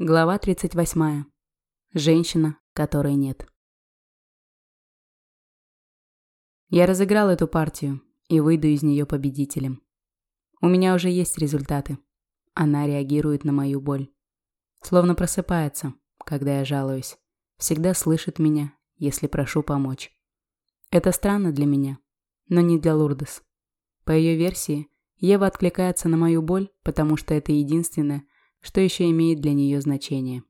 Глава 38. Женщина, которой нет. Я разыграл эту партию и выйду из нее победителем. У меня уже есть результаты. Она реагирует на мою боль. Словно просыпается, когда я жалуюсь. Всегда слышит меня, если прошу помочь. Это странно для меня, но не для Лурдес. По ее версии, Ева откликается на мою боль, потому что это единственное, что еще имеет для нее значение.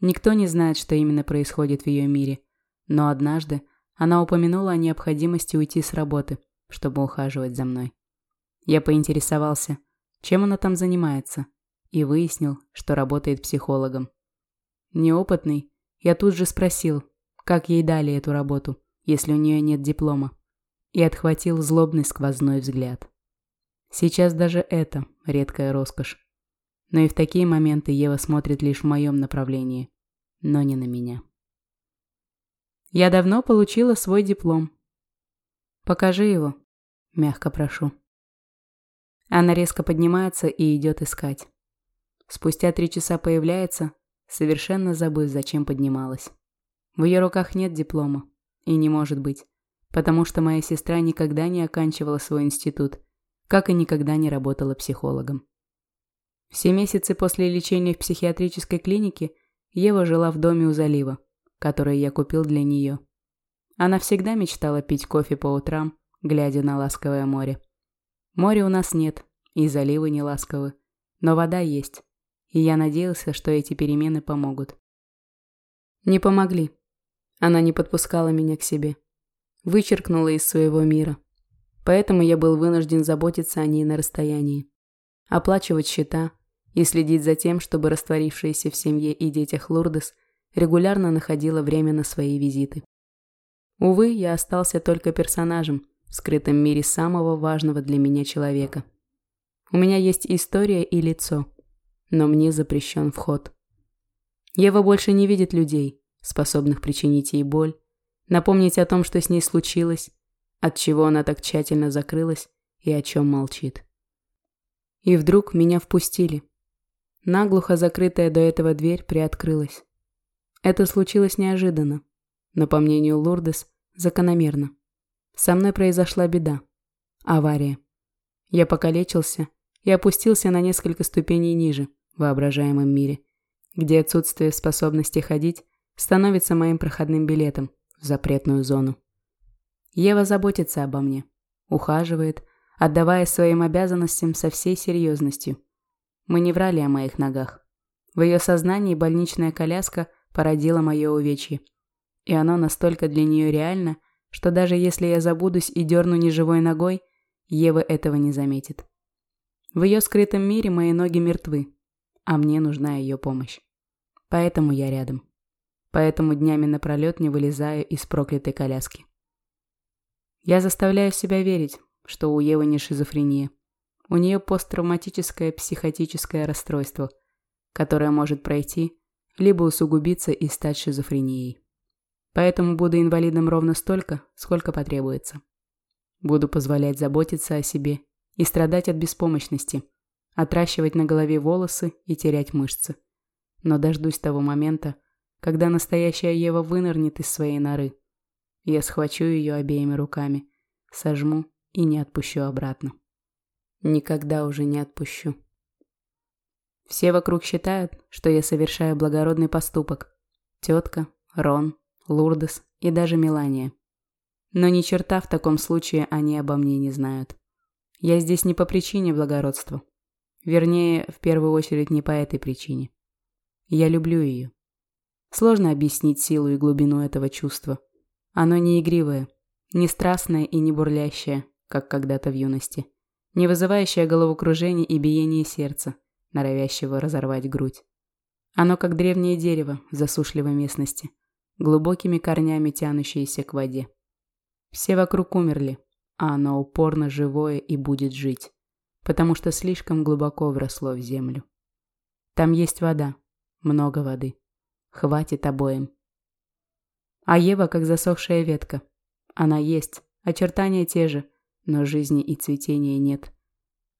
Никто не знает, что именно происходит в ее мире, но однажды она упомянула о необходимости уйти с работы, чтобы ухаживать за мной. Я поинтересовался, чем она там занимается, и выяснил, что работает психологом. Неопытный, я тут же спросил, как ей дали эту работу, если у нее нет диплома, и отхватил злобный сквозной взгляд. Сейчас даже это редкая роскошь. Но и в такие моменты Ева смотрит лишь в моем направлении, но не на меня. Я давно получила свой диплом. Покажи его, мягко прошу. Она резко поднимается и идет искать. Спустя три часа появляется, совершенно забыв, зачем поднималась. В ее руках нет диплома. И не может быть. Потому что моя сестра никогда не оканчивала свой институт, как и никогда не работала психологом. Все месяцы после лечения в психиатрической клинике Ева жила в доме у залива, который я купил для нее. Она всегда мечтала пить кофе по утрам, глядя на ласковое море. Моря у нас нет, и заливы не ласковы, но вода есть, и я надеялся, что эти перемены помогут. Не помогли. Она не подпускала меня к себе. Вычеркнула из своего мира. Поэтому я был вынужден заботиться о ней на расстоянии. Оплачивать счета, и следить за тем, чтобы растворившаяся в семье и детях Лурдес регулярно находила время на свои визиты. Увы, я остался только персонажем в скрытом мире самого важного для меня человека. У меня есть история и лицо, но мне запрещен вход. Ева больше не видит людей, способных причинить ей боль, напомнить о том, что с ней случилось, от чего она так тщательно закрылась и о чем молчит. И вдруг меня впустили. Наглухо закрытая до этого дверь приоткрылась. Это случилось неожиданно, но, по мнению Лурдес, закономерно. Со мной произошла беда. Авария. Я покалечился и опустился на несколько ступеней ниже, в воображаемом мире, где отсутствие способности ходить становится моим проходным билетом в запретную зону. Ева заботится обо мне, ухаживает, отдавая своим обязанностям со всей серьезностью – мы не врали о моих ногах. В ее сознании больничная коляска породила мое увечье. И оно настолько для нее реально, что даже если я забудусь и дерну неживой ногой, Ева этого не заметит. В ее скрытом мире мои ноги мертвы, а мне нужна ее помощь. Поэтому я рядом. Поэтому днями напролет не вылезаю из проклятой коляски. Я заставляю себя верить, что у Евы не шизофрения. У нее посттравматическое психотическое расстройство, которое может пройти, либо усугубиться и стать шизофренией. Поэтому буду инвалидом ровно столько, сколько потребуется. Буду позволять заботиться о себе и страдать от беспомощности, отращивать на голове волосы и терять мышцы. Но дождусь того момента, когда настоящая Ева вынырнет из своей норы. Я схвачу ее обеими руками, сожму и не отпущу обратно. Никогда уже не отпущу. Все вокруг считают, что я совершаю благородный поступок. Тетка, Рон, Лурдес и даже Мелания. Но ни черта в таком случае они обо мне не знают. Я здесь не по причине благородства. Вернее, в первую очередь не по этой причине. Я люблю ее. Сложно объяснить силу и глубину этого чувства. Оно не игривое, не страстное и не бурлящее, как когда-то в юности не вызывающее головокружение и биение сердца, норовящего разорвать грудь. Оно как древнее дерево в засушливой местности, глубокими корнями тянущееся к воде. Все вокруг умерли, а оно упорно живое и будет жить, потому что слишком глубоко вросло в землю. Там есть вода, много воды. Хватит обоим. А Ева как засохшая ветка. Она есть, очертания те же, но жизни и цветения нет.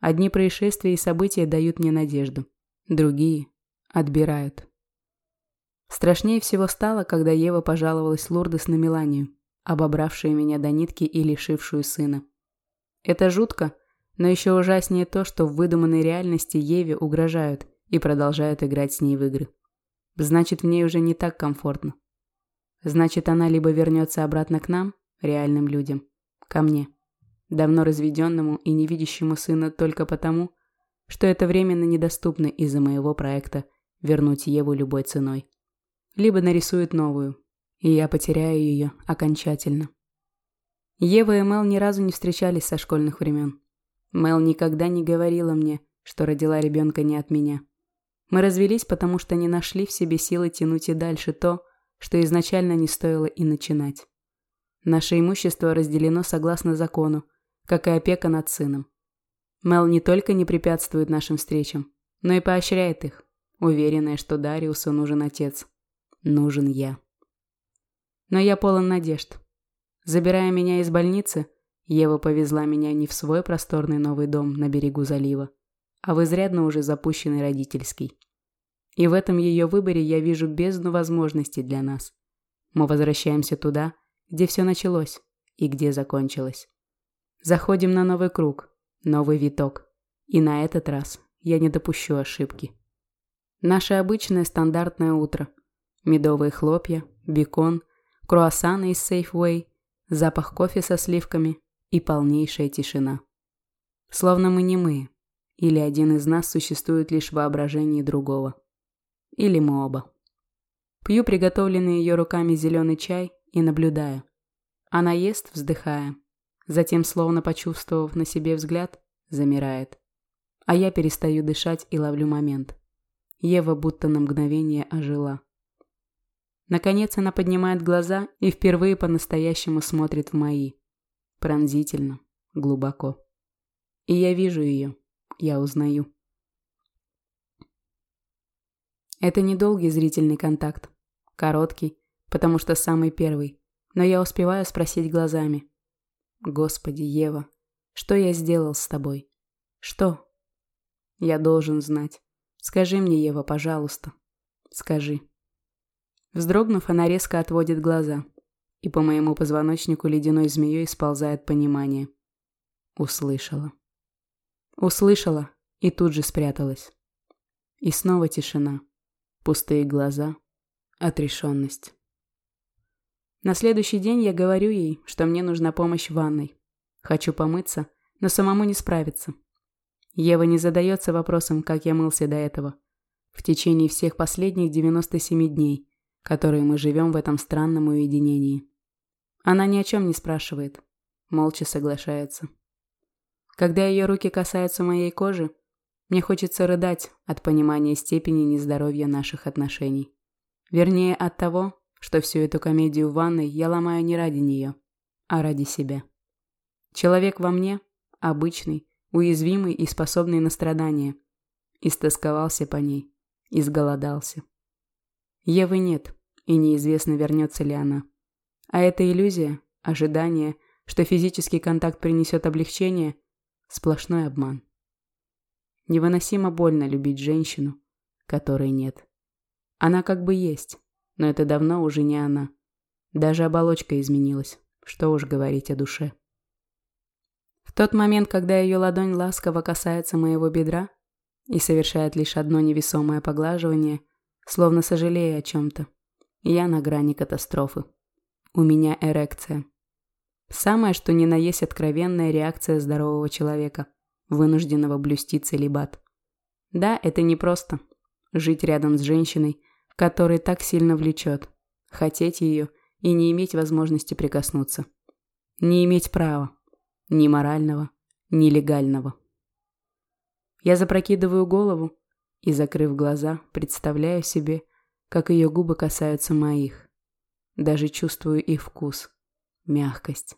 Одни происшествия и события дают мне надежду, другие Отбирают. Страшнее всего стало, когда Ева пожаловалась Лурдес на Меланию, обобравшую меня до нитки и лишившую сына. Это жутко, но еще ужаснее то, что в выдуманной реальности Еве угрожают и продолжают играть с ней в игры. Значит, в ней уже не так комфортно. Значит, она либо вернется обратно к нам, реальным людям, ко мне, давно разведенному и не видящему сына только потому, что это временно недоступно из-за моего проекта вернуть Еву любой ценой либо нарисует новую, и я потеряю ее окончательно. Ева и Мел ни разу не встречались со школьных времен. Мел никогда не говорила мне, что родила ребенка не от меня. Мы развелись, потому что не нашли в себе силы тянуть и дальше то, что изначально не стоило и начинать. Наше имущество разделено согласно закону, как и опека над сыном. Мел не только не препятствует нашим встречам, но и поощряет их, уверенная, что Дариусу нужен отец нужен я. Но я полон надежд. Забирая меня из больницы, Ева повезла меня не в свой просторный новый дом на берегу залива, а в изрядно уже запущенный родительский. И в этом ее выборе я вижу бездну возможностей для нас. Мы возвращаемся туда, где все началось и где закончилось. Заходим на новый круг, новый виток. И на этот раз я не допущу ошибки. Наше обычное стандартное утро – Медовые хлопья, бекон, круассаны из Safeway, запах кофе со сливками и полнейшая тишина. Словно мы не мы, или один из нас существует лишь в воображении другого. Или мы оба. Пью приготовленный ее руками зеленый чай и наблюдаю. Она ест, вздыхая. Затем, словно почувствовав на себе взгляд, замирает. А я перестаю дышать и ловлю момент. Ева будто на мгновение ожила. Наконец она поднимает глаза и впервые по-настоящему смотрит в мои. Пронзительно, глубоко. И я вижу ее, я узнаю. Это недолгий зрительный контакт. Короткий, потому что самый первый. Но я успеваю спросить глазами. Господи, Ева, что я сделал с тобой? Что? Я должен знать. Скажи мне, Ева, пожалуйста. Скажи. Вздрогнув, она резко отводит глаза, и по моему позвоночнику ледяной змеей сползает понимание. Услышала. Услышала и тут же спряталась. И снова тишина. Пустые глаза. Отрешенность. На следующий день я говорю ей, что мне нужна помощь в ванной. Хочу помыться, но самому не справиться. Ева не задается вопросом, как я мылся до этого. В течение всех последних 97 дней которые мы живем в этом странном уединении. Она ни о чем не спрашивает, молча соглашается. Когда ее руки касаются моей кожи, мне хочется рыдать от понимания степени нездоровья наших отношений. Вернее, от того, что всю эту комедию в ванной я ломаю не ради нее, а ради себя. Человек во мне, обычный, уязвимый и способный на страдания, истосковался по ней, изголодался. Евы нет, и неизвестно, вернется ли она. А эта иллюзия, ожидание, что физический контакт принесет облегчение – сплошной обман. Невыносимо больно любить женщину, которой нет. Она как бы есть, но это давно уже не она. Даже оболочка изменилась, что уж говорить о душе. В тот момент, когда ее ладонь ласково касается моего бедра и совершает лишь одно невесомое поглаживание, словно сожалея о чем-то, я на грани катастрофы. У меня эрекция. Самое, что ни на есть откровенная реакция здорового человека, вынужденного блюсти целебат. Да, это непросто. Жить рядом с женщиной, которой так сильно влечет. Хотеть ее и не иметь возможности прикоснуться. Не иметь права. Ни морального, ни легального. Я запрокидываю голову и, закрыв глаза, представляю себе, как ее губы касаются моих. Даже чувствую их вкус, мягкость.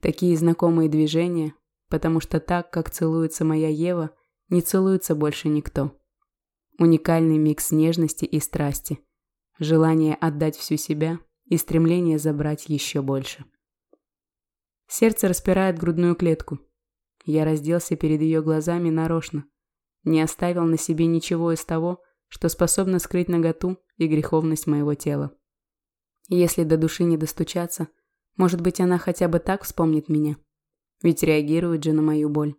Такие знакомые движения, потому что так, как целуется моя Ева, не целуется больше никто. Уникальный микс нежности и страсти, желание отдать всю себя и стремление забрать еще больше. Сердце распирает грудную клетку. Я разделся перед ее глазами нарочно, не оставил на себе ничего из того, что способна скрыть наготу и греховность моего тела. Если до души не достучаться, может быть, она хотя бы так вспомнит меня. Ведь реагирует же на мою боль.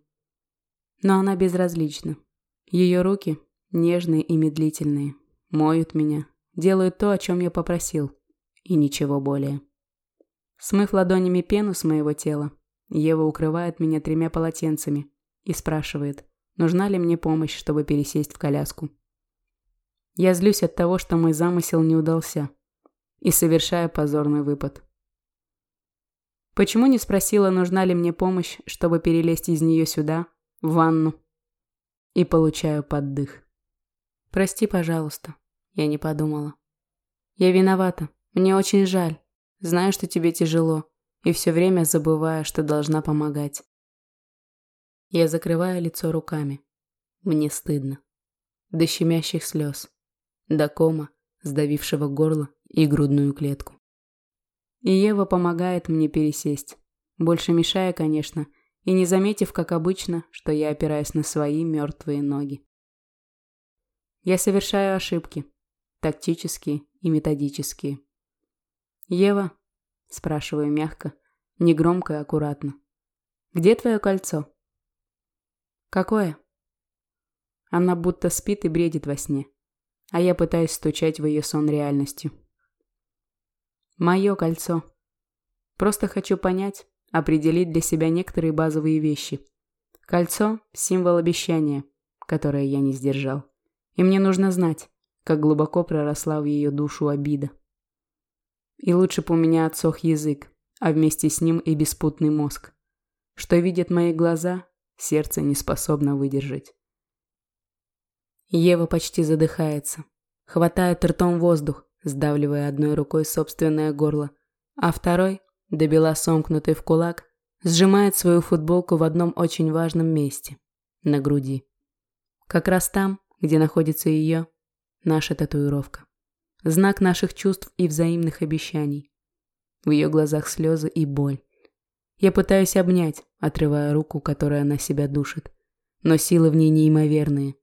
Но она безразлична. Ее руки, нежные и медлительные, моют меня, делают то, о чем я попросил, и ничего более. Смыв ладонями пену с моего тела, Ева укрывает меня тремя полотенцами и спрашивает, нужна ли мне помощь, чтобы пересесть в коляску. Я злюсь от того, что мой замысел не удался, и совершаю позорный выпад. Почему не спросила, нужна ли мне помощь, чтобы перелезть из нее сюда, в ванну? И получаю поддых. Прости, пожалуйста, я не подумала. Я виновата, мне очень жаль. Знаю, что тебе тяжело, и все время забываю, что должна помогать. Я закрываю лицо руками. Мне стыдно. До щемящих слез. До кома, сдавившего горло и грудную клетку. И Ева помогает мне пересесть. Больше мешая, конечно, и не заметив, как обычно, что я опираюсь на свои мертвые ноги. Я совершаю ошибки. Тактические и методические. «Ева?» – спрашиваю мягко, негромко и аккуратно. «Где твое кольцо?» «Какое?» Она будто спит и бредит во сне, а я пытаюсь стучать в ее сон реальностью. Мое кольцо. Просто хочу понять, определить для себя некоторые базовые вещи. Кольцо – символ обещания, которое я не сдержал. И мне нужно знать, как глубоко проросла в ее душу обида. И лучше бы у меня отсох язык, а вместе с ним и беспутный мозг. Что видят мои глаза, сердце не способно выдержать. Ева почти задыхается. Хватает ртом воздух, сдавливая одной рукой собственное горло, а второй, добила сомкнутый в кулак, сжимает свою футболку в одном очень важном месте – на груди. Как раз там, где находится ее, наша татуировка. Знак наших чувств и взаимных обещаний. В ее глазах слезы и боль. Я пытаюсь обнять, отрывая руку, которой она себя душит. Но силы в ней неимоверные.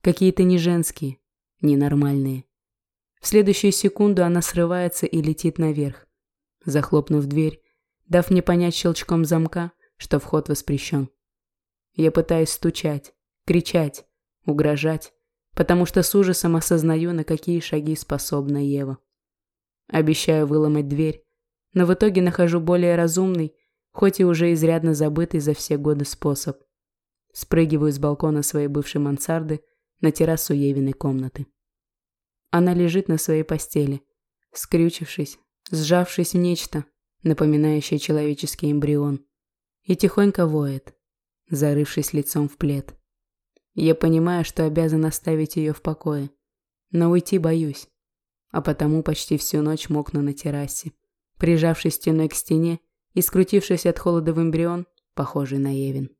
Какие-то не женские, ненормальные. В следующую секунду она срывается и летит наверх, захлопнув дверь, дав мне понять щелчком замка, что вход воспрещен. Я пытаюсь стучать, кричать, угрожать, потому что с ужасом осознаю, на какие шаги способна Ева. Обещаю выломать дверь, но в итоге нахожу более разумный, хоть и уже изрядно забытый за все годы способ. Спрыгиваю с балкона своей бывшей мансарды на террасу Евиной комнаты. Она лежит на своей постели, скрючившись, сжавшись в нечто, напоминающее человеческий эмбрион, и тихонько воет, зарывшись лицом в плед. Я понимаю, что обязан оставить ее в покое, но уйти боюсь, а потому почти всю ночь мокну на террасе, прижавшись стеной к стене и скрутившись от холода в эмбрион, похожий на Евин.